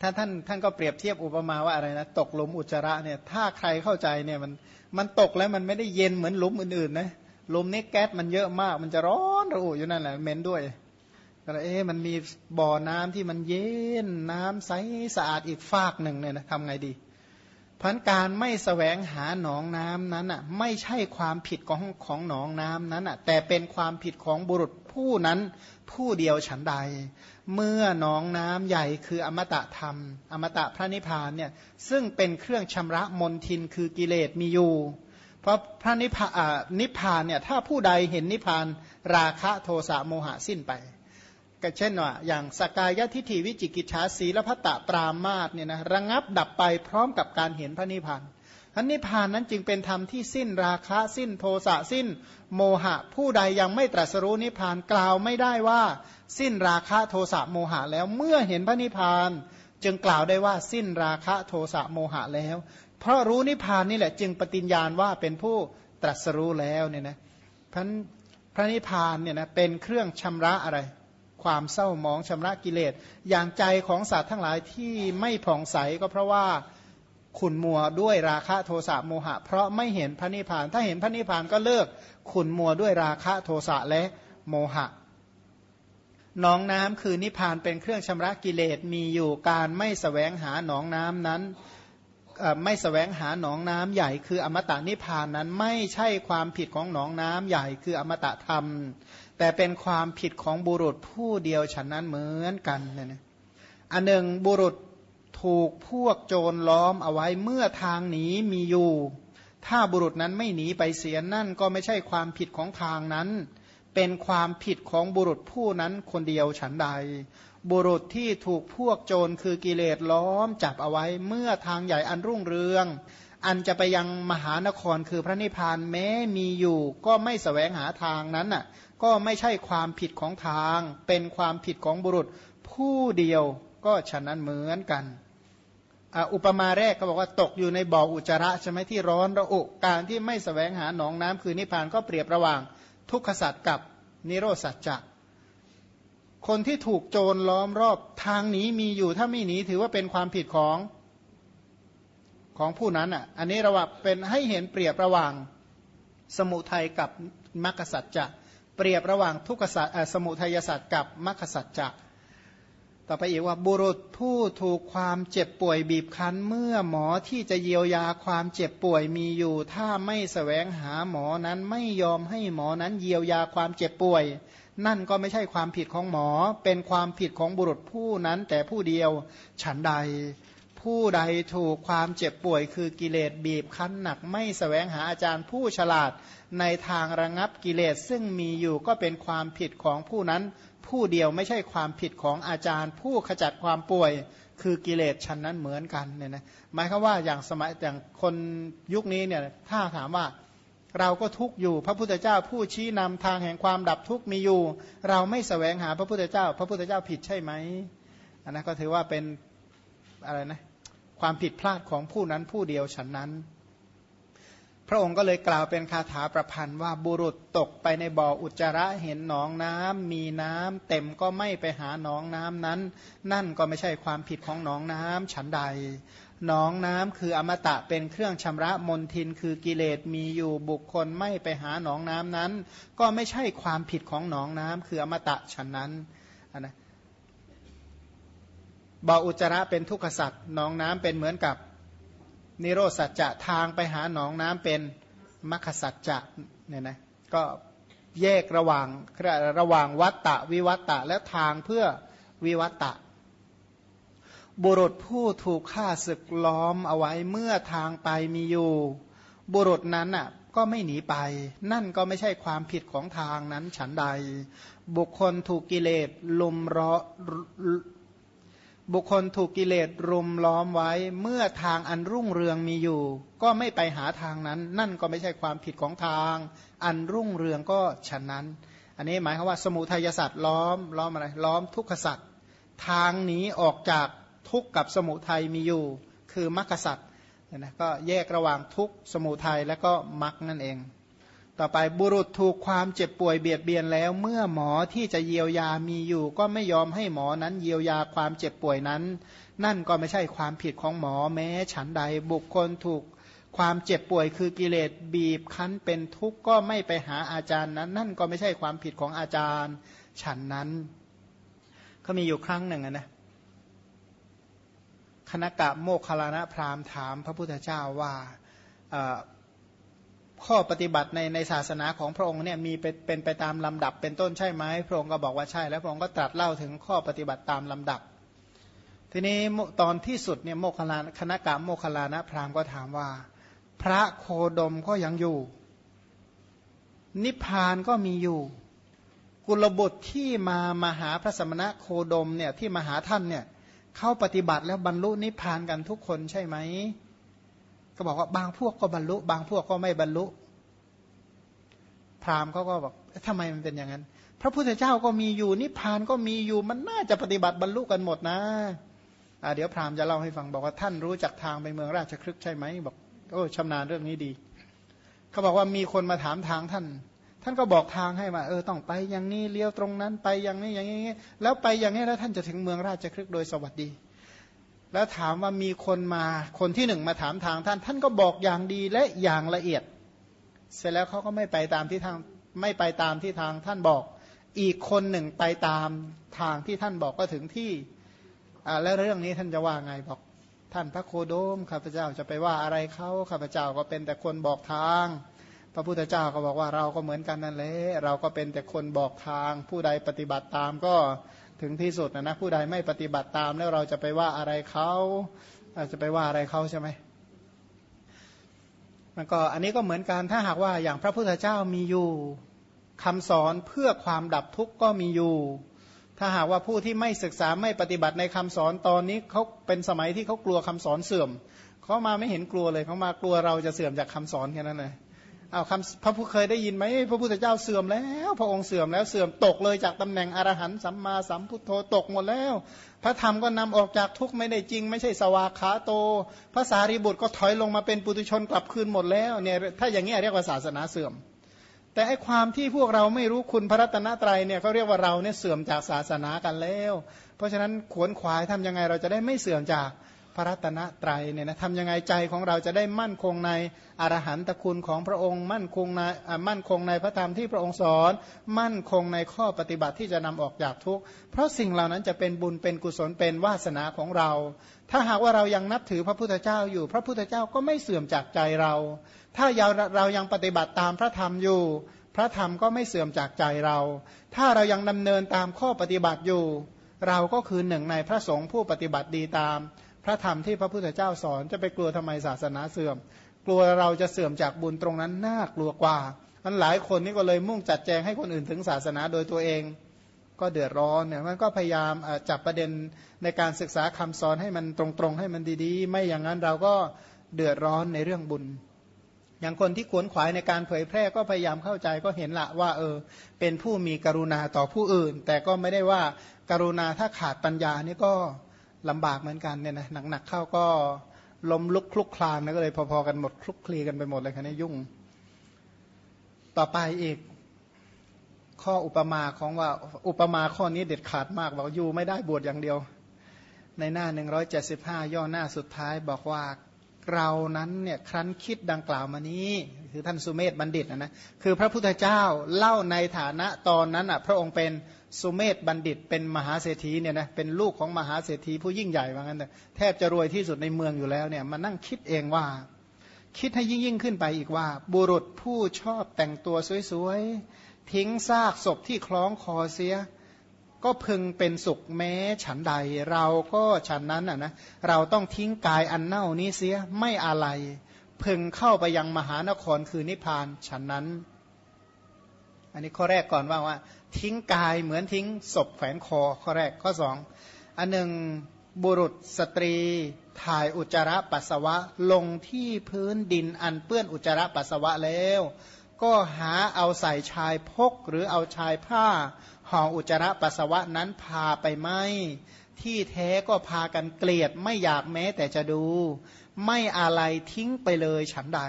ถ้าท่านท่านก็เปรียบเทียบอุปมาว่าอะไรนะตกหลุมอุจจาระเนี่ยถ้าใครเข้าใจเนี่ยมันมันตกแล้วมันไม่ได้เย็นเหมือนหลุมอื่นๆนะหลุมนี้แก๊สมันเยอะมาก มันจะร้อนระอุอยู่นั่นแหละเหม็นด้วยก็เลยเอ๊ะมันมีบ่อน้ำที่มันเย็นน้ำใสสะอาดอีกฟากหนึ่งเนี่ยนะทำไงดี พันการไม่สแสวงหาหนองน้ำนั้นอะไม่ใช่ความผิดของของหนองน้ำนั้นอะแต่เป็นความผิดของบุรุษผู้นั้นผู้เดียวฉันใด เมื่อหนองน้ำใหญ่คืออมตะธรรม อมตะพระนิพพานเนี่ยซึ่งเป็นเครื่องชำระมนทินคือกิเลสมีอยู่ เพราะพระนิพพานนิพพานเนี่ยถ้าผู้ใดเห็นนิพพานราคะโทสะโมหะสิ้นไป ก็เช่นว่าอย่างสกายทิฐิวิจิกิจฉาสีและพัตตปรามาสเนี่ยนะระงับดับไปพร้อมกับการเห็นพระนิพพานอันนิพพานนั้นจึงเป็นธรรมที่สิ้นราคะสิ้นโทสะสิ้น โมหะ ผู้ใดยังไม่ตรัสรู้นิพพานกล่าวไม่ได้ว่า สิ้นราคะโทสะโมหะแล้วเมื่อเห็นพระนิพพาน จึงกล่าวได้ว่าสิ้นราคะโทสะโมหะแล้ว เพราะรู้นิพพานนี่แหละจึงปฏิญญาณว่าเป็นผู้ตรัสรู้แล้วเนี่ยนะพระพระนิพพานเนี่ยนะเป็นเครื่องชำระอะไร ความเศร้ามองชำระกิเลส อย่างใจของสัตว์ทั้งหลายที่ไม่ผ่องใสก็เพราะว่าขุนมัวด้วยราคะโทสะโมหะ เพราะไม่เห็นพระนิพพาน ถ้าเห็นพระนิพพานก็เลิกขุนมัวด้วยราคะโทสะและโมหะหนองน้ำคือนิพพานเป็นเครื่องชำระกิเลสมีอยู่การไม่สแสวงหาหนองน้ำนั้น ไม่สแสวงหาหนองน้ำใหญ่คืออมตะนิพพานนั้นไม่ใช่ความผิดของหนองน้ำใหญ่คืออมตะธรรม แต่เป็นความผิดของบุรุษผู้เดียวฉันนั้นเหมือนกันนะอันหนึ่งบุรุษถูกพวกโจรล้อมเอาไว้เมื่อทางหนีมีอยู่ ถ้าบุรุษนั้นไม่หนีไปเสียนั่นก็ไม่ใช่ความผิดของทางนั้น เป็นความผิดของบุรุษผู้นั้นคนเดียวฉันใด บุรุษที่ถูกพวกโจรคือกิเลสล้อมจับเอาไว้เมื่อทางใหญ่อันรุ่งเรือง อันจะไปยังมหานครคือพระนิพพานแม้มีอยู่ ก็ไม่สแสวงหาทางนั้นน่ะก็ไม่ใช่ความผิดของทาง เป็นความผิดของบุรุษผู้เดียวก็ฉะนั้นเหมือนกันอุปมาแรกก็บอกว่าตกอยู่ในบ่ออุจจาระใช่ไหมที่ร้อนระอุการที่ไม่สแสวงหาหนองน้ำคือนิพพานก็เปรียบระหว่างทุกขสัตว์กับนิโรสัจจะ คนที่ถูกโจรล้อมรอบทางหนีมีอยู่ถ้าไม่หนีถือว่าเป็นความผิดของของผู้นั้นอะ อันนี้ราว่าเป็นให้เห็นเปรียบระหว่างสมุทัยกับมรรคสัจจะเปรียบระหว่างทุกขสัตสมุทัยสัตว์กับมรรคสัจจะต่อไปอีกว่าบุรุษผู้ถูกความเจ็บป่วยบีบคั้น เมื่อหมอที่จะเยียวยาความเจ็บป่วยมีอยู่ ถ้าไม่สแสวงหาหมอนั้นไม่ยอมให้หมอนั้นเยียวยาความเจ็บป่วย นั่นก็ไม่ใช่ความผิดของหมอ เป็นความผิดของบุรุษผู้นั้นแต่ผู้เดียวฉันใด ผู้ใดถูกความเจ็บป่วยคือกิเลสบีบคั้นหนัก ไม่สแสวงหาอาจารย์ผู้ฉลาดในทางระงับกิเลสซึ่งมีอยู่ก็เป็นความผิดของผู้นั้น ผู้เดียวไม่ใช่ความผิดของอาจารย์ ผู้ขจัดความป่วยคือกิเลสชั้นนั้นเหมือนกันเนี่ยนะหมายคือว่าอย่างสมัยอย่างคนยุคนี้เนี่ยถ้าถามว่า เราก็ทุกอยู่ พระพุทธเจ้าผู้ชี้นำทางแห่งความดับทุกมีอยู่ เราไม่สแสวงหาพระพุทธเจ้า พระพุทธเจ้าผิดใช่ไหมอันนั้นก็ถือว่าเป็นอะไรนะความผิดพลาดของผู้นั้นผู้เดียวฉันนั้น พระองค์ก็เลยกล่าวเป็นคาถาประพันธ์ว่าบุรุษตกไปในบ่ออุจจาระเห็นหนองน้ำมีน้ำเต็มก็ไม่ไปหาหนองน้ำนั้น นั่นก็ไม่ใช่ความผิดของหนองน้ำฉันใด หนองน้ำคืออมตะเป็นเครื่องชำระมนทินคือกิเลสมีอยู่บุคคลไม่ไปหาหนองน้ำนั้น ก็ไม่ใช่ความผิดของหนองน้ำคืออมตะฉันนั้นนะบ่ออุจจาระเป็นทุกขสัตว์หนองน้ำเป็นเหมือนกับนิโรสัจจะทางไปหาหนองน้ำเป็นมัคสัจจะเนี่ยนะก็แยกระหว่างระหว่างวัตตะวิวัตตะและทางเพื่อวิวัตตะ บุรุษผู้ถูกฆ่าศึกล้อมเอาไว้เมื่อทางไปมีอยู่ บุรุษนั้นอะก็ไม่หนีไป นั่นก็ไม่ใช่ความผิดของทางนั้นฉันใด บุคคลถูกกิเลสลุมรอบุคคลถูกกิเลสรุมล้อมไว้ เมื่อทางอันรุ่งเรืองมีอยู่ ก็ไม่ไปหาทางนั้น นั่นก็ไม่ใช่ความผิดของทาง อันรุ่งเรืองก็ฉะนั้น อันนี้หมายความว่าสมุทัยสัตว์ล้อมล้อมอะไรล้อมทุกขสัตว์ทางหนีออกจาก ทุกข์กับสมุทัยมีอยู่ คือมรรคสัตว์นะก็แยกระหว่างทุกข์สมุทัยและก็มรรคนั่นเอง ต่อไปบุรุษถูกความเจ็บป่วยเบียดเบียนแล้ว เมื่อหมอที่จะเยียวยามีอยู่ ก็ไม่ยอมให้หมอนั้นเยียวยาความเจ็บป่วยนั้น นั่นก็ไม่ใช่ความผิดของหมอแม้ ฉันใดบุคคลถูกความเจ็บป่วยคือกิเลสบีบคั้นเป็นทุกข์ก็ไม่ไปหาอาจารย์นั้น นั่นก็ไม่ใช่ความผิดของอาจารย์ ฉันนั้นเขามีอยู่ครั้งหนึ่งนะ คณกะโมคคลานะพราหมณ์ถามพระพุทธเจ้าว่าข้อปฏิบัติในในศาสนาของพระองค์เนี่ยมีเป็นเป็นไปตามลำดับเป็นต้นใช่ไหมพระองค์ก็บอกว่าใช่ แล้วพระองค์ก็ตรัสเล่าถึงข้อปฏิบัติตามลำดับ ทีนี้ตอนที่สุดเนี่ยโมคลานคณกะโมคลานะพราหมณ์ก็ถามว่า พระโคดมก็ยังอยู่ นิพพานก็มีอยู่ กุลบุตรที่มามาหาพระสมณะโคดมเนี่ยที่มาหาท่านเนี่ย เข้าปฏิบัติแล้วบรรลุนิพพานกันทุกคนใช่ไหมก็บอกว่าบางพวกก็บรรลุ บางพวกก็ไม่บรรลุ พราหมณ์เขาก็บอกทำไมมันเป็นอย่างนั้น พระพุทธเจ้าก็มีอยู่นิพพานก็มีอยู่มันน่าจะปฏิบัติบรรลุกันหมดนะะเดี๋ยวพราหมณ์จะเล่าให้ฟังบอกว่าท่านรู้จักทางไปเมืองราชครึกใช่ไหมบอกโอ้ชำนาญเรื่องนี้ดีเขาบอกว่ามีคนมาถามทางท่านานก็บอกทางให้มาเออต้องไปอย่างนี้เลี้ยวตรงนั้นไปอย่างนี้อย่างนี้แล้วไปอย่างนี้แล้วท่านจะถึงเมืองราชครึกโดยสวัสดี แล้วถามว่ามีคนมาคนที่หนึ่งมาถามทางท่าน ท่านก็บอกอย่างดีและอย่างละเอียด เสร็จแล้วเขาก็ไม่ไปตามที่ทางไม่ไปตามที่ทางท่านบอก อีกคนหนึ่งไปตามทางที่ท่านบอกก็ถึงที่อ่าแล้วเรื่องนี้ท่านจะว่าไงบอกท่านพระโคโดมข้าพเจ้าจะไปว่าอะไรเขาข้าพเจ้าก็เป็นแต่คนบอกทาง พระพุทธเจ้าก็บอกว่าเราก็เหมือนกันนั่นแหละเราก็เป็นแต่คนบอกทาง ผู้ใดปฏิบัติตามก็ถึงที่สุดนะนะผู้ใดไม่ปฏิบัติตามแล้วเราจะไปว่าอะไรเขาอาจจะไปว่าอะไรเขาใช่ไหมมันก็อันนี้ก็เหมือนกันถ้าหากว่าอย่างพระพุทธเจ้ามีอยู่คำสอนเพื่อความดับทุกข์ก็มีอยู่ ถ้าหากว่าผู้ที่ไม่ศึกษาไม่ปฏิบัติในคำสอนตอนนี้เขาเป็นสมัยที่เขากลัวคำสอนเสื่อมเขามาไม่เห็นกลัวเลยเขามากลัวเราจะเสื่อมจากคำสอนแค่นั้นเลย เอาคำพระผู้เคยได้ยินไหมพระพุทธเจ้าเสื่อมแล้ว พระองค์เสื่อมแล้วเสื่อมตกเลยจากตำแหน่งอรหันต์สัมมาสัมพุทโธตกหมดแล้ว พระธรรมก็นำออกจากทุกข์ไม่ได้จริง ไม่ใช่สวากขาโตพระสารีบุตรก็ถอยลงมาเป็นปุถุชนกลับคืนหมดแล้วเนี่ยถ้าอย่างนี้เรียกว่าศาสนาเสื่อม แต่ไอความที่พวกเราไม่รู้คุณพระรัตนตรัยเนี่ยเขาเรียกว่าเราเนี่ยเสื่อมจากศาสนากันแล้ว เพราะฉะนั้นขวนขวายทำยังไงเราจะได้ไม่เสื่อมจาก ระรัตนตรัยเนี่ยนะทำยังไงใจของเราจะได้มั่นคงในอรหันตคุณของพระองค์ มั่นคงในมั่นคงในพระธรรมที่พระองค์สอน มั่นคงในข้อปฏิบัติที่จะนำออกจากทุกข์เพราะสิ่งเหล่านั้นจะเป็นบุญเป็นกุศลเป็นวาสนาของเรา ถ้าหากว่าเรายังนับถือพระพุทธเจ้าอยู่ พระพุทธเจ้าก็ไม่เสื่อมจากใจเรา ถ้าเรายังปฏิบัติตามพระธรรมอยู่ พระธรรมก็ไม่เสื่อมจากใจเรา ถ้าเรายังดำเนินตามข้อปฏิบัติอยู่ เราก็คือหนึ่งในพระสงฆ์ผู้ปฏิบัติดีตาม ระธรรมที่พระพุทธเจ้าสอนจะไปกลัวทำไมศาสนาเสื่อม กลัวเราจะเสื่อมจากบุญตรงนั้นน่ากลัวกว่ามันหลายคนนี่ก็เลยมุ่งจัดแจงให้คนอื่นถึงศาสนาโดยตัวเอง ก็เดือดร้อนเนี่ยมันก็พยายามจับประเด็นในการศึกษาคำสอนให้มันตรงๆ ให้มันดีๆ ไม่อย่างนั้นเราก็เดือดร้อนในเรื่องบุญ อย่างคนที่ขวนขวายในการเผยแพร่ก็พยายามเข้าใจก็เห็นละว่า เออ เป็นผู้มีกรุณาต่อผู้อื่น แต่ก็ไม่ได้ว่าการุณาถ้าขาดปัญญานี่ก็ ลำบากเหมือนกันเนี่ยนะหนักๆเข้าก็ล้มลุกคลุกคลานนะก็เลยพอๆกันหมดคลุกคลีกันไปหมดเลยคันนี้ยุ่ง ต่อไปอีก ข้ออุปมาของว่าอุปมาข้อนี้เด็ดขาดมากบอกอยู่ไม่ได้บวชอย่างเดียว ในหน้า175ย่อหน้าสุดท้ายบอกว่า เรานั้นเนี่ยครั้นคิดดังกล่าวมานี้คือท่านสุเมธบัณฑิตนะนะคือพระพุทธเจ้าเล่าในฐานะตอนนั้นอะพระองค์เป็นสุเมธบัณฑิตเป็นมหาเศรษฐีเนี่ยนะเป็นลูกของมหาเศรษฐีผู้ยิ่งใหญ่ว่างั้นแต่แทบจะรวยที่สุดในเมืองอยู่แล้วเนี่ยมานั่งคิดเองว่า คิดให้ยิ่งยิ่งขึ้นไปอีกว่า บุรุษผู้ชอบแต่งตัวสวยๆทิ้งซากศพที่คล้องคอเสีย ก็พึงเป็นสุขแม้ฉันใด เราก็ฉันนั้นอะนะเราต้องทิ้งกายอันเน่านี้เสียไม่อะไรพึงเข้าไปยังมหานครคือนิพพานฉันนั้น อันนี้ข้อแรกก่อนว่าว่า ทิ้งกายเหมือนทิ้งศพแขวนคอข้อแรกข้อสองอันหนึ่งบุรุษสตรี ถ่ายอุจจาระปัสสาวะลงที่พื้นดินอันเปื้อนอุจจาระปัสสาวะแล้ว ก็หาเอาใส่ชายพกหรือเอาชายผ้า ห่ออุจจาระปัสสาวะนั้นพาไปไหมที่แท้ก็พากันเกลียดไม่อยากแม้แต่จะดู ไม่อะไรทิ้งไปเลยฉันใด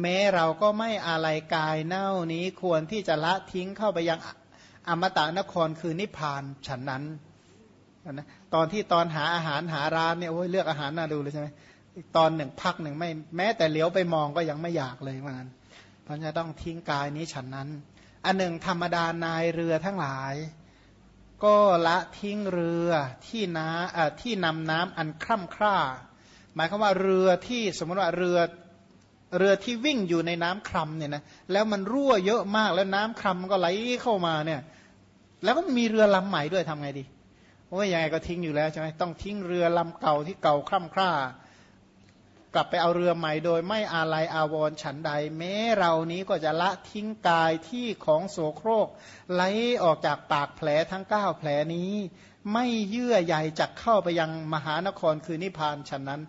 แม้เราก็ไม่อะไรกายเน่านี้ควรที่จะละทิ้งเข้าไปยังอมตะนครคือนิพพานฉันนั้นนะตอนที่ตอนหาอาหารหาร้านเนี่ยโอ้ยเลือกอาหารน่าดูเลยใช่ไหมตอนหนึ่งพักหนึ่งไม่แม้แต่เลี้ยวไปมองก็ยังไม่อยากเลยเหมือนกันเพราะจะต้องทิ้งกายนี้ฉันนั้น อันหนึ่งธรรมดานายเรือทั้งหลาย ก็ละทิ้งเรือที่น้าที่นำน้ำอันคร่ำคร่า หมายความว่าเรือที่สมมติว่าเรือเรือที่วิ่งอยู่ในน้ำคร่ำเนี่ยนะแล้วมันรั่วเยอะมากแล้วน้ำคร่ำมันก็ไหลเข้ามาเนี่ย แล้วก็มีเรือลำใหม่ด้วยทำไงดีโอ้ยยังไงก็ทิ้งอยู่แล้วใช่ไหมต้องทิ้งเรือลำเก่าที่เก่าคร่ำคร่า กลับไปเอาเรือใหม่โดยไม่อาลัยอาวรณ์ฉันใด แม้เรานี้ก็จะละทิ้งกายที่ของโสโครกไหลออกจากปากแผลทั้งเก้าแผลนี้ ไม่เยื่อใยจักเข้าไปยังมหานครคือนิพพานฉันนั้น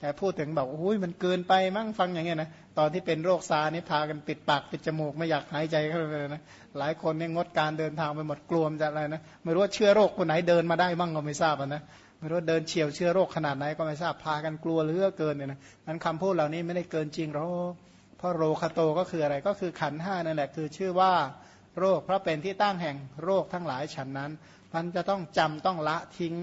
แต่พูดถึงบอกโอ้ยมันเกินไปมั่งฟังอย่างเงี้ยนะตอนที่เป็นโรคซานี่พากันปิดปากปิดจมูกไม่อยากหายใจเข้าไปเลยนะหลายคนเนี่ยงดการเดินทางไปหมดกลัวจะอะไรนะไม่รู้ว่าเชื้อโรคคนไหนเดินมาได้มั่งก็ไม่ทราบนะ ไม่รู้เดินเฉียวเชื้อโรคขนาดไหนก็ไม่ทราบพากันกลัวเหลือเกินเนี่ยนะนั้นคำพูดเหล่านี้ไม่ได้เกินจริงหรอกเพราะโรคาโตก็คืออะไรก็คือขันห้านั่นแหละคือชื่อว่าโรคเพราะเป็นที่ตั้งแห่งโรคทั้งหลายฉันนั้นมันจะต้องจำต้องละทิ้ง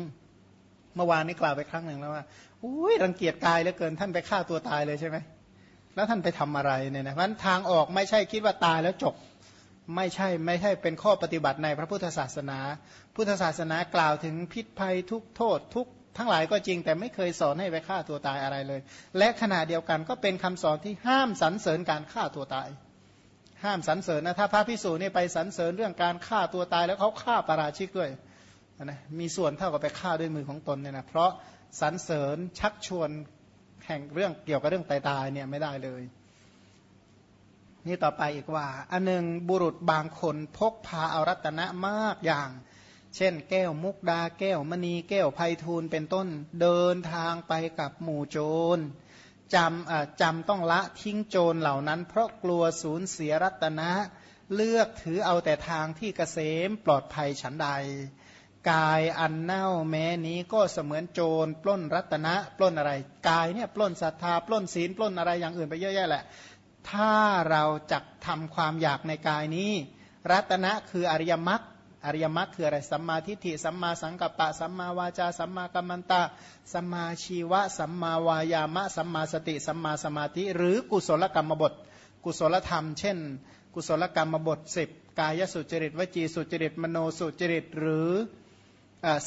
เมื่อวานนี้กล่าวไปครั้งหนึ่งแล้วว่าอุ้ยรังเกียจกายเหลือเกินท่านไปฆ่าตัวตายเลยใช่ไหมแล้วท่านไปทำอะไรเนี่ยนะมันทางออกไม่ใช่คิดว่าตายแล้วจบ ไม่ใช่ไม่ใช่เป็นข้อปฏิบัติในพระพุทธศาสนา พุทธศาสนากล่าวถึงพิษภัยทุกโทษทุกทั้งหลายก็จริง แต่ไม่เคยสอนให้ไปฆ่าตัวตายอะไรเลย และขณะเดียวกันก็เป็นคำสอนที่ห้ามสรรเสริญการฆ่าตัวตาย ห้ามสรรเสริญนะถ้าพระพิสูจน์นี่ไปสรรเสริญเรื่องการฆ่าตัวตายแล้วเขาฆ่าปราชิกด้วยนะมีส่วนเท่ากับไปฆ่าด้วยมือของตนเนี่ยนะเพราะสรรเสริญชักชวนแห่งเรื่องเกี่ยวกับเรื่องตายตายเนี่ยไม่ได้เลย นี่ต่อไปอีกว่า อันหนึ่งบุรุษบางคนพกพาอารัตนะมากอย่าง เช่น แก้วมุกดาแก้วมณีแก้วไพฑูรย์เป็นต้นเดินทางไปกับหมู่โจรจำจำต้องละทิ้งโจรเหล่านั้น เพราะกลัวสูญเสียรัตนะ เลือกถือเอาแต่ทางที่เกษมปลอดภัยฉันใด กายอันเน่าแม้นี้ก็เสมือนโจรปล้นรัตนะ ปล้นอะไร กายเนี่ยปล้นศรัทธาปล้นศีลปล้นอะไรอย่างอื่นไปเยอะแยะแหละ ถ้าเราจะทำความอยากในกายนี้ รัตนะคืออริยมรรคอริยมรรคคืออะไรสัมมาทิฏฐิสัมมาสังกัปปะสัมมาวาจาสัมมากัมมันตะสัมมาชีวะสัมมาวายามะสัมมาสติสัมมาสมาธิ หรือกุศลกรรมบท กุศลธรรม เช่น กุศลกรรมบทสิบกายสุจริตวจีสุจริตมโนสุจริตหรือ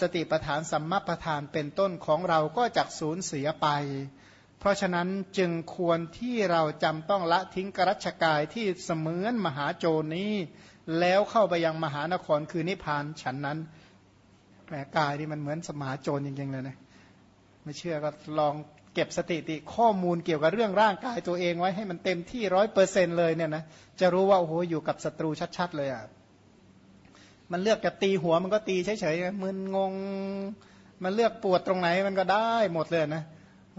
สติปทานสัมมาปทานเป็นต้นของเราก็จักสูญเสียไป เพราะฉะนั้นจึงควรที่เราจำต้องละทิ้งกรัชกายที่เสมือนมหาโจรนี้ แล้วเข้าไปยังมหานครคือนิพพานฉันนั้นแหมกายนี่มันเหมือนสมาโจรจริงๆเลยนะไม่เชื่อก็ลองเก็บสติติข้อมูลเกี่ยวกับเรื่องร่างกายตัวเองไว้ให้มันเต็มที่ร้อยเปอร์เซ็นเลยเนี่ยนะจะรู้ว่าโอ้โหอยู่กับศัตรูชัดๆเลยอะมันเลือกจะตีหัวมันก็ตีเฉยๆมึนงง มันเลือกปวดตรงไหนมันก็ได้หมดเลยนะ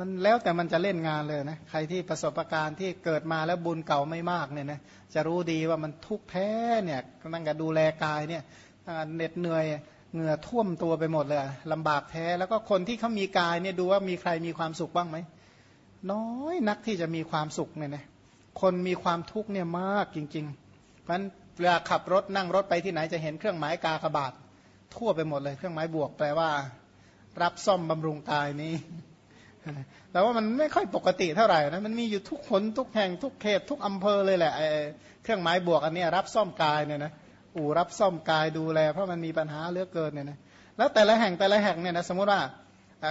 มันแล้วแต่มันจะเล่นงานเลยนะใครที่ประสบการณ์ที่เกิดมาแล้วบุญเก่าไม่มากเนี่ยนะจะรู้ดีว่ามันทุกข์แท้เนี่ยนั่งกับดูแลกายเนี่ยเหน็ดเหนื่อยเหงื่อท่วมตัวไปหมดเลยลำบากแท้แล้วก็คนที่เขามีกายเนี่ยดูว่ามีใครมีความสุขบ้างไหมน้อยนักที่จะมีความสุขเนี่ยนะคนมีความทุกข์เนี่ยมากจริงๆเพราะฉะนั้นเวลาขับรถนั่งรถไปที่ไหนจะเห็นเครื่องหมายกากบาททั่วไปหมดเลย เครื่องหมายบวกแปลว่า รับซ่อมบำรุงกายนี้ แต่ว่ามันไม่ค่อยปกติเท่าไหร่นะมันมีอยู่ทุกคนทุกแห่งทุกเขตทุกอำเภอเลยแหละเครื่องหมายบวกอันนี้รับซ่อมกายเนี่ยนะอู่รับซ่อมกายดูแล เพราะมันมีปัญหาเลือกเกินเนี่ยนะแล้วแต่ละแห่งแต่ละแห่งเนี่ยนะสมมติว่า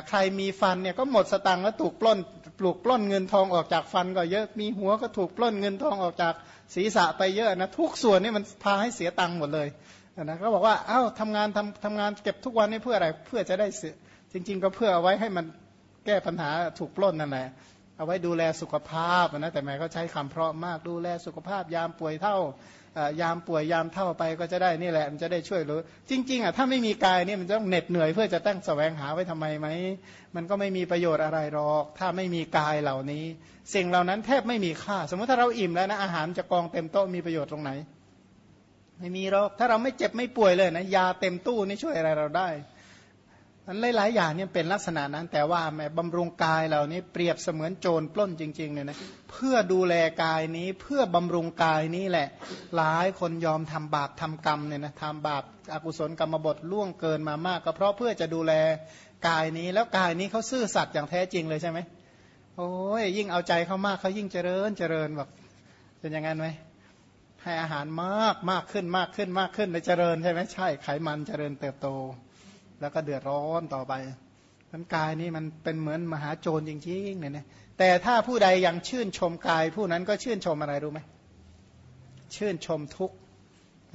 ใครมีฟันเนี่ยก็หมดสตังค์แล้วถูกปล้นปลูกปล้นเงินทองออกจากฟันก็เยอะมีหัวก็ถูกปล้นเงินทองออกจากศีรษะไปเยอะนะทุกส่วนนี่มันพาให้เสียตังค์หมดเลยนะก็บอกว่าเอ้าทำงานทำทำงานเก็บทุกวันนี่เพื่ออะไรเพื่อจะได้เสียจริง ๆ ก็เพื่อเอาไว้ให้มัน ก้ปัญหาถูกปล้นนั่นแหละเอาไว้ดูแลสุขภาพนะแต่แม่ก็ใช้คำเพราะมากดูแลสุขภาพยามป่วยเท่ายามป่วยยามเท่าไปก็จะได้นี่แหละ มันจะได้ช่วยหรือจริง ๆอะถ้าไม่มีกายนี่มันจะต้องเหน็ดเหนื่อยเพื่อจะตั้งแสวงหาไว้ทำไมไหมมันก็ไม่มีประโยชน์อะไรหรอก ถ้าไม่มีกายเหล่านี้ สิ่งเหล่านั้นแทบไม่มีค่า สมมติถ้าเราอิ่มแล้วนะอาหารจะกองเต็มโต๊ะมีประโยชน์ตรงไหน ไม่มีหรอกถ้าเราไม่เจ็บไม่ป่วยเลยนะยาเต็มตู้นี่ช่วยอะไรเราได้ มันหลายๆอย่างเนี่ยเป็นลักษณะนั้น แต่ว่าแม่บำรุงกายเหล่านี้เปรียบเสมือนโจรปล้นจริงๆเนี่ยนะเพื่อดูแลกายนี้เพื่อบำรุงกายนี้แหละ หลายคนยอมทำบาปทำกรรมเนี่ยนะทำบาปอากุศลกรรมบทล่วงเกินมามาก ก็เพราะเพื่อจะดูแลกายนี้ แล้วกายนี้เขาซื่อสัตย์อย่างแท้จริงเลยใช่ไหมโอ้ยยิ่งเอาใจเขามากเขายิ่งเจริญเจริญแบบเป็นอย่างนั้นไหมให้อาหารมากมากขึ้นมากขึ้นมากขึ้นเลยเจริญใช่ไหมใช่ไขมันเจริญเติบโต แล้วก็เดือดร้อนต่อไปมันกายนี้มันเป็นเหมือนมหาโจรจริงๆเนี่ยนะแต่ถ้าผู้ใดยังชื่นชมกาย ผู้นั้นก็ชื่นชมอะไรรู้ไหมชื่นชมทุก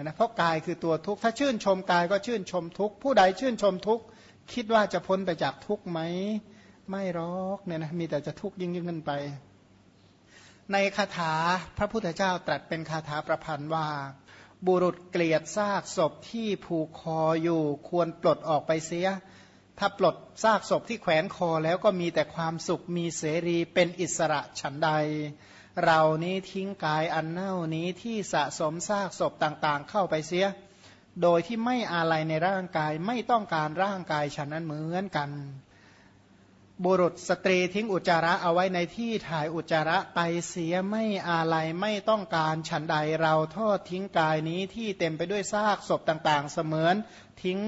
นะเพราะกายคือตัวทุกข์ถ้าชื่นชมกายก็ชื่นชมทุกข์ผู้ใดชื่นชมทุกข์คิดว่าจะพ้นไปจากทุกข์ไหมไม่รอกเนี่ยนะมีแต่จะทุกข์ยิ่งยิ่งขึ้นไป ในคาถาพระพุทธเจ้าตรัสเป็นคาถาประพันธ์ว่า บุรุษเกลียดซากศพที่ผูกคออยู่ ควรปลดออกไปเสีย ถ้าปลดซากศพที่แขวนคอแล้วก็มีแต่ความสุขมีเสรีเป็นอิสระฉันใด เรานี้ทิ้งกายอันเน่านี้ที่สะสมซากศพต่างๆ เข้าไปเสีย โดยที่ไม่อะไรในร่างกายไม่ต้องการร่างกายฉันนั้นเหมือนกัน บุรุษสตรีทิ้งอุจจาระเอาไว้ในที่ถ่ายอุจจาระไปเสียไม่อาลัยไม่ต้องการฉันใดเราทอดทิ้งกายนี้ที่เต็มไปด้วยซากศพต่างๆ เสมือนทิ้ง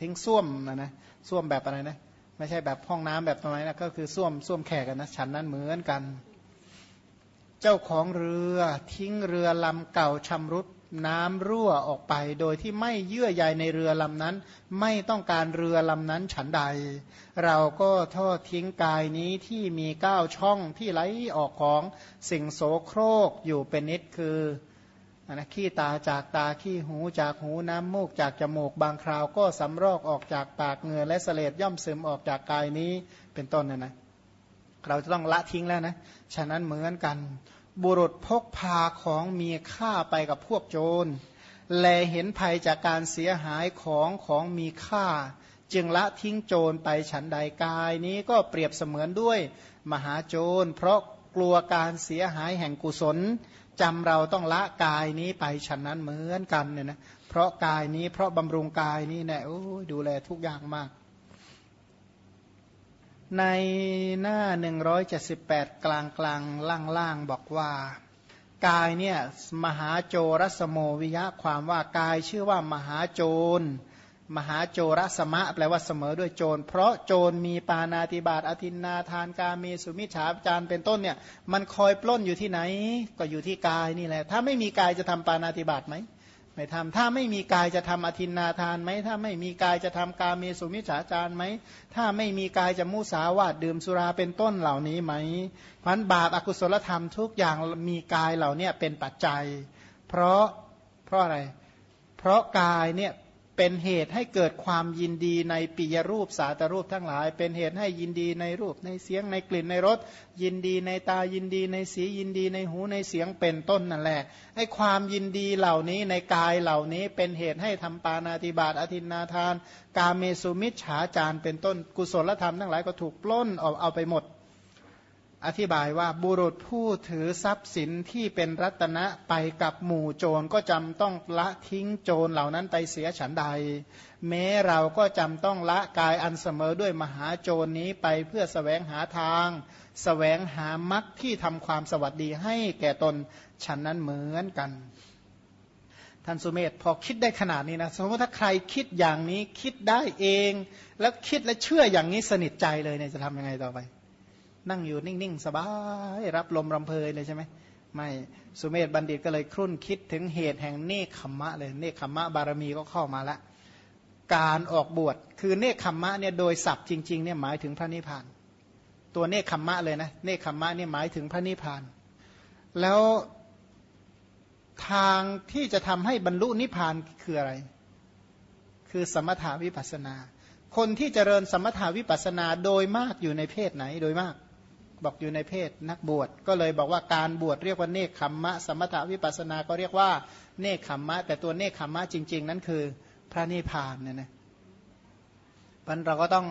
ทิ้งส้วมนะนะส้วมแบบอะไรนะไม่ใช่แบบห้องน้ำแบบตรงไหนนะก็คือส้วมส้วมแขกกันนะฉันนั้นเหมือนกัน เจ้าของเรือทิ้งเรือลำเก่าชำรุด น้ำรั่วออกไป โดยที่ไม่เยื่อใยในเรือลำนั้น ไม่ต้องการเรือลำนั้นฉันใด เราก็ทอดทิ้งกายนี้ที่มีเก้าช่องที่ไหลออกของสิ่งโสโครกอยู่เป็นนิดคือนะขี้ตาจากตาขี้หูจากหูน้ำมูกจากจมูกบางคราวก็สำรอกออกจากปากเงือและเสลดย่อมซึมออกจากกายนี้เป็นต้นนะนะเราจะต้องละทิ้งแล้วนะ ฉะนั้นเหมือนกัน บุรุษพกพาของมีค่าไปกับพวกโจร แลเห็นภัยจากการเสียหายของของมีค่า จึงละทิ้งโจรไปฉันใดกายนี้ก็เปรียบเสมือนด้วยมหาโจร เพราะกลัวการเสียหายแห่งกุศลจำเราต้องละกายนี้ไปฉันนั้นเหมือนกันเนี่ยนะเพราะกายนี้เพราะบำรุงกายนี้เนี่ยดูแลทุกอย่างมาก ในหน้า 178 กลางกลางล่างล่างบอกว่า กายเนี่ยมหาโจรสโมวิยะความว่ากายชื่อว่ามหาโจร มหาโจรสมะแปลว่าเสมอด้วยโจร เพราะโจรมีปานาติบาตอธินนาทานกาเมสุมิฉาจารเป็นต้นเนี่ยมันคอยปล้นอยู่ที่ไหน ก็อยู่ที่กายนี่แหละ ถ้าไม่มีกายจะทำปานาติบาตไหม ไม่ทำถ้าไม่มีกายจะทำอธินนาทานไหม ถ้าไม่มีกายจะทำกาเมสุมิจฉาจารไหม ถ้าไม่มีกายจะมุสาวาดดื่มสุราเป็นต้นเหล่านี้ไหมพันบาปอากุศลธรรมทุกอย่างมีกายเหล่านี้เป็นปัจจัย เพราะเพราะอะไร เพราะกายเนี่ย เป็นเหตุให้เกิดความยินดีในปิยรูปสาตรูปทั้งหลาย เป็นเหตุให้ยินดีในรูปในเสียงในกลิ่นในรสยินดีในตายินดีในสียินดีในหูในเสียงเป็นต้นนั่นแหละไอ้ความยินดีเหล่านี้ในกายเหล่านี้เป็นเหตุให้ทำปานาติบาตอธินนาทาน กาเมสุมิชฉาจารเป็นต้นกุศลธรรมทั้งหลายก็ถูกปล้นออกเอาไปหมด อธิบายว่าบุรุษผู้ถือทรัพย์สินที่เป็นรัตนะไปกับหมู่โจรก็จำต้องละทิ้งโจรเหล่านั้นไปเสียฉันใด แม้เราก็จำต้องละกายอันเสมอด้วยมหาโจรนี้ไปเพื่อสแสวงหาทางสแสวงหามรรคที่ทำความสวัสดีให้แก่ตนฉันนั้นเหมือนกันท่านสุเมธพอคิดได้ขนาดนี้นะสมมติถ้าใครคิดอย่างนี้คิดได้เอง แล้วคิดและเชื่ออย่างนี้สนิทใจเลยเนี่ยจะทำยังไงต่อไป นั่งอยู่นิ่งๆ สบาย รับลมรำเพยเลยใช่ไหมไม่สุเมธบัณฑิตก็เลยครุ่นคิดถึงเหตุแห่งเนคขมมะเลยเนคขมมะบารมีก็เข้ามาละ การออกบวชคือเนคขมมะเนี่ยโดยศัพท์จริงๆเนี่ยหมายถึงพระนิพพาน ตัวเนคขมมะเลยนะเนคขมมะเนี่ยหมายถึงพระนิพพาน แล้วทางที่จะทำให้บรรลุนิพพานคืออะไร คือสมถาวิปัสนา คนที่เจริญสมถาวิปัสนาโดยมากอยู่ในเพศไหนโดยมาก บอกอยู่ในเพศนักบวชก็เลยบอกว่าการบวชเรียกว่าเนคขมมะ สมถาวิปัสนาก็เรียกว่าเนคขมมะ แต่ตัวเนคขมมะจริง ๆ นั้นคือพระนิพพานเนี่ยนะมันเราก็ต้อง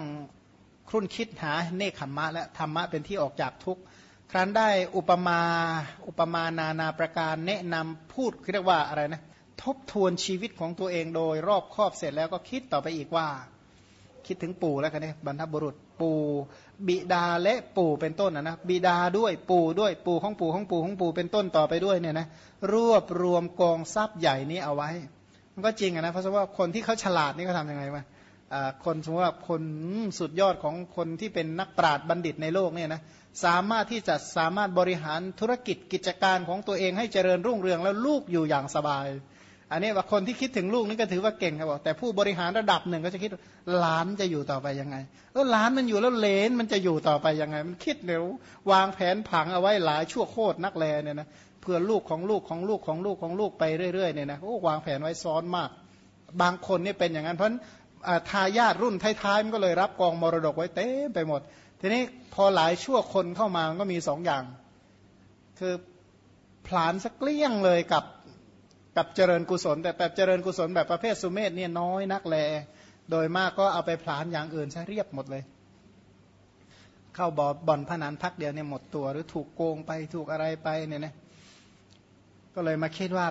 ครุ่นคิดหาเนคขมมะ และธรรมะเป็นที่ออกจากทุกข์ครั้นได้อุปมาอุปมานานาประการแนะนำพูดเรียกว่าอะไรนะทบทวนชีวิตของตัวเองโดยรอบครอบเสร็จแล้วก็คิดต่อไปอีกว่า คิดถึงปู่แล้วกันเนี่ยบรรพบุรุษปู่ บิดาและปู่เป็นต้นนะนะบิดาด้วยปู่ด้วยปู่ของปู่ของปู่ของปู่เป็นต้นต่อไปด้วยเนี่ยนะรวบรวมกองทรัพย์ใหญ่นี้เอาไว้ มันก็จริงนะเพราะว่าคนที่เขาฉลาดนี่เขาทำยังไงวะคนสมมติว่าคนสุดยอดของคนที่เป็นนักปราชญ์บัณฑิตในโลกเนี่ยนะสามารถที่จะสามารถบริหารธุรกิจกิจการของตัวเองให้เจริญรุ่งเรืองแล้วลูกอยู่อย่างสบาย อันนี้ว่าคนที่คิดถึงลูกนี่ก็ถือว่าเก่งครับบอกแต่ผู้บริหารระดับหนึ่งก็จะคิดหลานจะอยู่ต่อไปยังไงเออหลานมันอยู่แล้วเลนมันจะอยู่ต่อไปยังไง มันคิดเดี๋ยววางแผนผังเอาไว้หลายชั่วโคตรนักแลเนี่ยนะเพื่อลูกของลูกของลูกของลูกของลูกไปเรื่อยๆเนี่ยนะโอ้วางแผนไว้ซ้อนมาก บางคนนี่เป็นอย่างนั้นเพราะทายาทรุ่นท้ายๆมันก็เลยรับกองมรดกไว้เต็มไปหมด ทีนี้พอหลายชั่วคนเข้ามามันก็มีสองอย่าง คือผลานสักเกลี้ยงเลยกับ กับเจริญกุศล แต่แบบเจริญกุศลแบบประเภทสุเมธเนี่ยน้อยนักแล โดยมากก็เอาไปผลานอย่างอื่นใช้เรียบหมดเลย เข้าบอบ่อนพนันพักเดียวเนี่ยหมดตัว หรือถูกโกงไปถูกอะไรไปเนี่ยนะก็เลยมาคิดว่า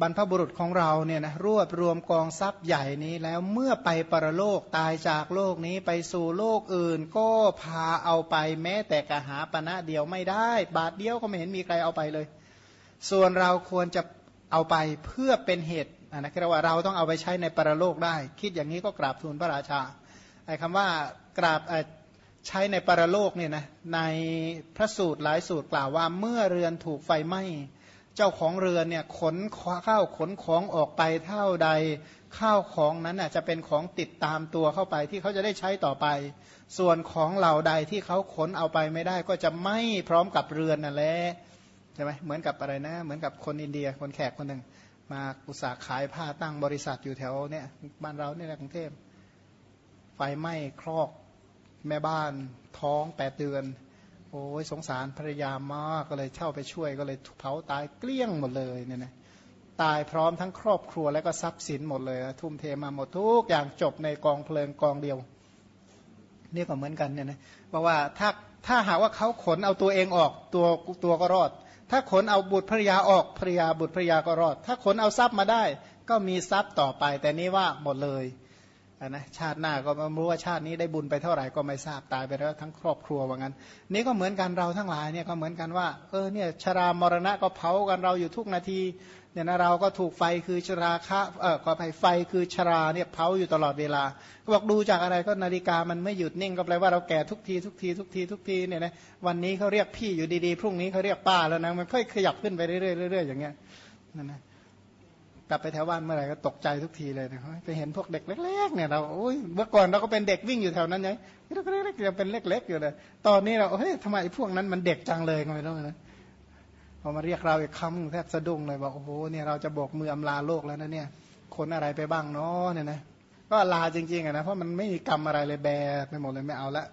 บรรพบุรุษของเราเนี่ยนะรวบรวมกองทรัพย์ใหญ่นี้แล้วเมื่อไปปรโลกตายจากโลกนี้ไปสู่โลกอื่น ก็พาเอาไปแม้แต่กะหาปณะเดียวไม่ได้ บาทเดียวก็ไม่เห็นมีใครเอาไปเลย ส่วนเราควรจะ เอาไปเพื่อเป็นเหตุนะคือว่าเราต้องเอาไปใช้ในปรโลกได้ คิดอย่างนี้ก็กราบทูลพระราชาไอ้คำว่ากราบใช้ในปรโลกเนี่ยนะในพระสูตรหลายสูตรกล่าวว่าเมื่อเรือนถูกไฟไหม้เจ้าของเรือนเนี่ยขนข้าวขนของออกไปเท่าใดข้าวของนั้นจะเป็นของติดตามตัวเข้าไปที่เขาจะได้ใช้ต่อไป ส่วนของเหล่าใดที่เขาขนเอาไปไม่ได้ก็จะไม่พร้อมกับเรือนนั่นแหละ ใช่ไหมเหมือนกับอะไรนะ เหมือนกับคนอินเดียคนแขกคนหนึ่งมาอุตสาห์ขายผ้าตั้งบริษัทอยู่แถวเนี่ยบ้านเราเนี่ยกรุงเทพไฟไหม้ครอกแม่บ้านท้องแปดเดือน โอ้ยสงสารภรรยามากก็เลยเช่าไปช่วยก็เลยเผาตายเกลี้ยงหมดเลยเนี่ยนะตายพร้อมทั้งครอบครัวแล้วก็ทรัพย์สินหมดเลย ทุ่มเทมาหมดทุกอย่างจบในกองเพลิงกองเดียวนี่ก็เหมือนกันเนี่ยนะเพราะว่าถ้าถ้าหากว่าเขาขนเอาตัวเองออกตัวตัวก็รอด ถ้าขนเอาบุตรภรยาออกภรยาบุตรภรยาก็รอด ถ้าขนเอาทรัพย์มาได้ ก็มีทรัพย์ต่อไป แต่นี่ว่าหมดเลย นะชาติหน้าก็ไม่รู้ว่าชาตินี้ได้บุญไปเท่าไหร่ก็ไม่ทราบตายไปแล้วทั้งครอบครัวว่างั้น นี่ก็เหมือนกันเราทั้งหลายเนี่ยก็เหมือนกันว่าเออเนี่ยชรามรณะก็เผากันเราอยู่ทุกนาทีเนี่ยนะเราก็ถูกไฟคือชราคะเออขอภัยไฟคือชราเนี่ยเผาอยู่ตลอดเวลาบอกดูจากอะไรก็นาฬิกามันไม่หยุดนิ่งก็แปลว่าเราแก่ทุกทีทุกทีทุกทีทุกทีเนี่ยนะวันนี้เขาเรียกพี่อยู่ดีๆ พรุ่งนี้เขาเรียกป้าแล้วนะมันค่อยขยับขึ้นไปเรื่อยๆเรื่อยๆอย่างเงี้ยนั่นนะ กลับไปแถวบ้านเมื่อไหร่ก็ตกใจทุกทีเลยนะไปเห็นพวกเด็กเล็ก ๆ เนี่ยเราโอ้ยเมื่อก่อนเราก็เป็นเด็กวิ่งอยู่แถวนั้นไงเล็กๆยังเป็นเล็ก ๆ อยู่เลย ตอนนี้เราเฮ้ยทำไมพวกนั้นมันเด็กจังเลยไม่รู้นะพอมาเรียกเราอีกคำแทบสะดุ้งเลยบอกโอ้โหเนี่ยเราจะบอกมืออำลาโลกแล้วนะเนี่ยคนอะไรไปบ้างเนาะเนี่ยนะก็ลาจริงๆอะนะเพราะมันไม่มีกรรมอะไรเลยแบไปหมดเลยไม่เอาละ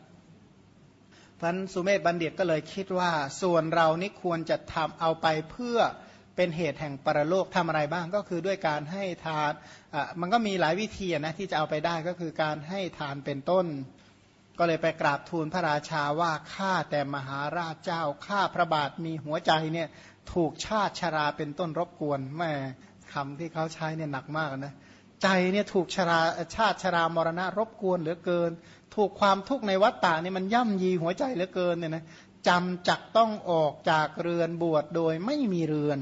พันสุเมธบัณฑิตก็เลยคิดว่าส่วนเรานี่ควรจะทำเอาไปเพื่อ เป็นเหตุแห่งปรโลกทำอะไรบ้างก็คือด้วยการให้ทานมันก็มีหลายวิธีนะที่จะเอาไปได้ก็คือการให้ทานเป็นต้น ก็เลยไปกราบทูลพระราชาว่าข้าแต่มหาราชเจ้าข้าพระบาทมีหัวใจเนี่ยถูกชาติชราเป็นต้นรบกวนแม่คำที่เขาใช้เนี่ยหนักมากนะใจเนี่ยถูกชราชาติชรามรณะรบกวนเหลือเกิน ถูกความทุกข์ในวัฏฏะนี่มันย่ำยีหัวใจเหลือเกินเนี่ยนะจำจักต้องออกจากเรือนบวชโดยไม่มีเรือน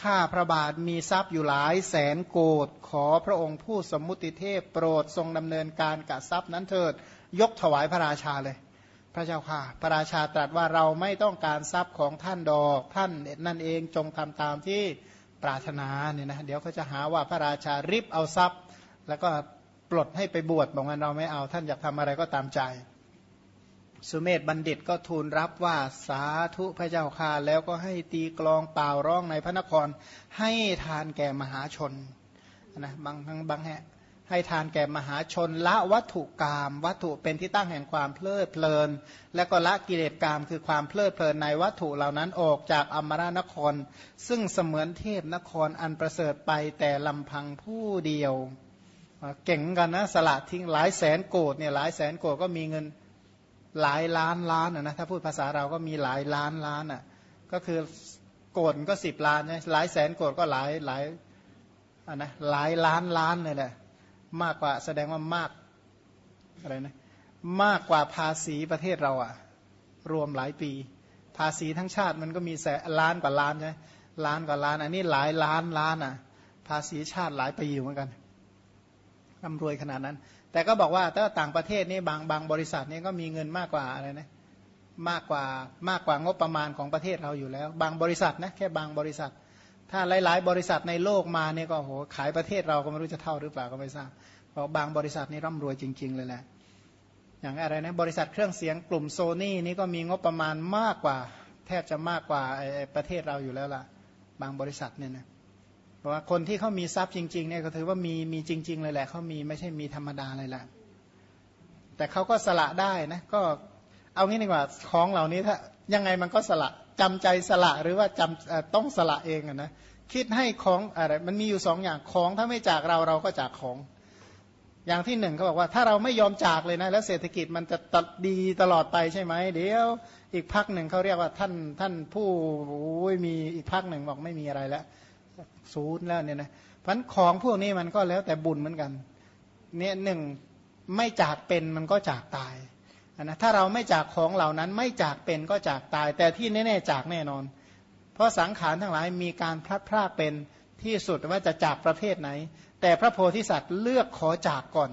ข้าพระบาทมีทรัพย์อยู่หลายแสนโกดขอพระองค์ผู้สมมุติเทพโปรดทรงดำเนินการกับทรัพย์นั้นเถิด ยกถวายพระราชาเลย พระเจ้าค่ะ พระราชาตรัสว่าเราไม่ต้องการทรัพย์ของท่านดอก ท่านนั่นเองจงทำตามที่ปรารถนาเนี่ยนะเดี๋ยวเขาจะหาว่าพระราชาริบเอาทรัพย์ แล้วก็ปลดให้ไปบวชบอกว่าเราไม่เอาท่านอยากทำอะไรก็ตามใจ สุเมธบัณฑิตก็ทูลรับว่าสาธุพระเจ้าค่าแล้วก็ให้ตีกลองเปล่าร้องในพระนคร ให้ทานแก่มหาชนนะบางทั้งบางแห่ให้ทานแก่มหาชนละวัตถุกรรมวัตถุเป็นที่ตั้งแห่งความเพลิดเพลิน และก็ละกิเลสกรรมคือความเพลิดเพลินในวัตถุเหล่านั้นออกจากอมรานคร ซึ่งเสมือนเทพนครอันประเสริฐไปแต่ลำพังผู้เดียว เก่งกันนะสละทิ้งหลายแสนโกดเนี่ยหลายแสนโกดก็มีเงิน หลายล้านล้านนะถ้าพูดภาษาเราก็มีหลายล้านล้านอะก็คือโกดก็สิบล้านใช่หลายแสนโกดก็หลายหลายอะนะหลายล้านล้านเลยแหละมากกว่าแสดงว่ามากอะไรนะมากกว่าภาษีประเทศเราอะรวมหลายปี ภาษีทั้งชาติมันก็มีแสนล้านกว่าล้านใช่ล้านกว่าล้านอันนี้หลายล้านล้านอะ ภาษีชาติหลายปีอยู่เหมือนกันร่ำรวยขนาดนั้น แต่ก็บอกว่าถ้าต่างประเทศนี่บางบางบริษัทนี่ก็มีเงินมากกว่าอะไรนะมากกว่ามากกว่างบประมาณของประเทศเราอยู่แล้ว บางบริษัทนะแค่บางบริษัท ถ้าหลาย ๆ บริษัทในโลกมาเนี่ยก็โหขายประเทศเราก็ไม่รู้จะเท่าหรือเปล่าก็ไม่ทราบเพราะบางบริษัทนี่ร่ำรวยจริง ๆ เลยแหละอย่างอะไรนะบริษัทเครื่องเสียงกลุ่มโซนี่นี่ก็มีงบประมาณมากกว่า แทบจะมากกว่าประเทศเราอยู่แล้วล่ะ บางบริษัทเนี่ยนะ เพราะว่าคนที่เขามีทรัพย์จริงๆเนี่ยก็ถือว่ามีมีจริง ๆ เลยแหละเขามีไม่ใช่มีธรรมดาเลยแหละแต่เขาก็สละได้นะก็เอางี้ดีกว่าของเหล่านี้ถ้ายังไงมันก็สละจำใจสละหรือว่าจำต้องสละเองนะคิดให้ของอะไรมันมีอยู่สองอย่างของถ้าไม่จากเราเราก็จากของ อย่างที่หนึ่งเขาบอกว่าถ้าเราไม่ยอมจากเลยนะ แล้วเศรษฐกิจมันจะตัดดีตลอดไปใช่ไหมเดี๋ยว อีกพักหนึ่งเขาเรียกว่าท่านท่านผู้มีอีกพักหนึ่งบอกไม่มีอะไรแล้ว ศูนย์แล้วเนี่ยนะพันของพวกนี้มันก็แล้วแต่บุญเหมือนกัน เนี่ยหนึ่งไม่จากเป็นมันก็จากตายนะถ้าเราไม่จากของเหล่านั้นไม่จากเป็นก็จากตาย แต่ที่แน่ๆจากแน่นอน เพราะสังขารทั้งหลายมีการพลัดพรากเป็นที่สุดว่าจะจากประเภทไหน แต่พระโพธิสัตว์เลือกขอจากก่อน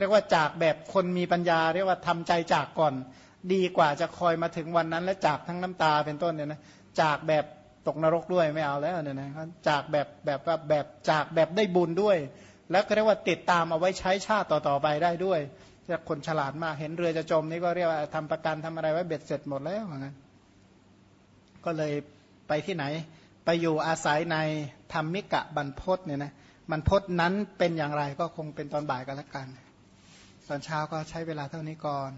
เรียกว่าจากแบบคนมีปัญญา เรียกว่าทำใจจากก่อน ดีกว่าจะคอยมาถึงวันนั้น และจากทั้งน้ำตาเป็นต้นเนี่ยนะจากแบบ ตกนรกด้วยไม่เอาแล้วเนี่ยนะจากแบบแบบแบบจากแบบได้บุญด้วย แล้วก็เรียกว่าติดตามเอาไว้ใช้ชาติต่อๆไปได้ด้วยจะคนฉลาดมากเห็นเรือจะจมนี่ก็เรียกว่าทำประกันทำอะไรไว้เบ็ดเสร็จหมดแล้วนก็เลยไปที่ไหน ไปอยู่อาศัยในธรรมิกะบรรพศเนี่ยนะมันพจนั้นเป็นอย่างไรก็คงเป็นตอนบ่ายกันแล้วกัน ตอนเช้าก็ใช้เวลาเท่านี้ก่อน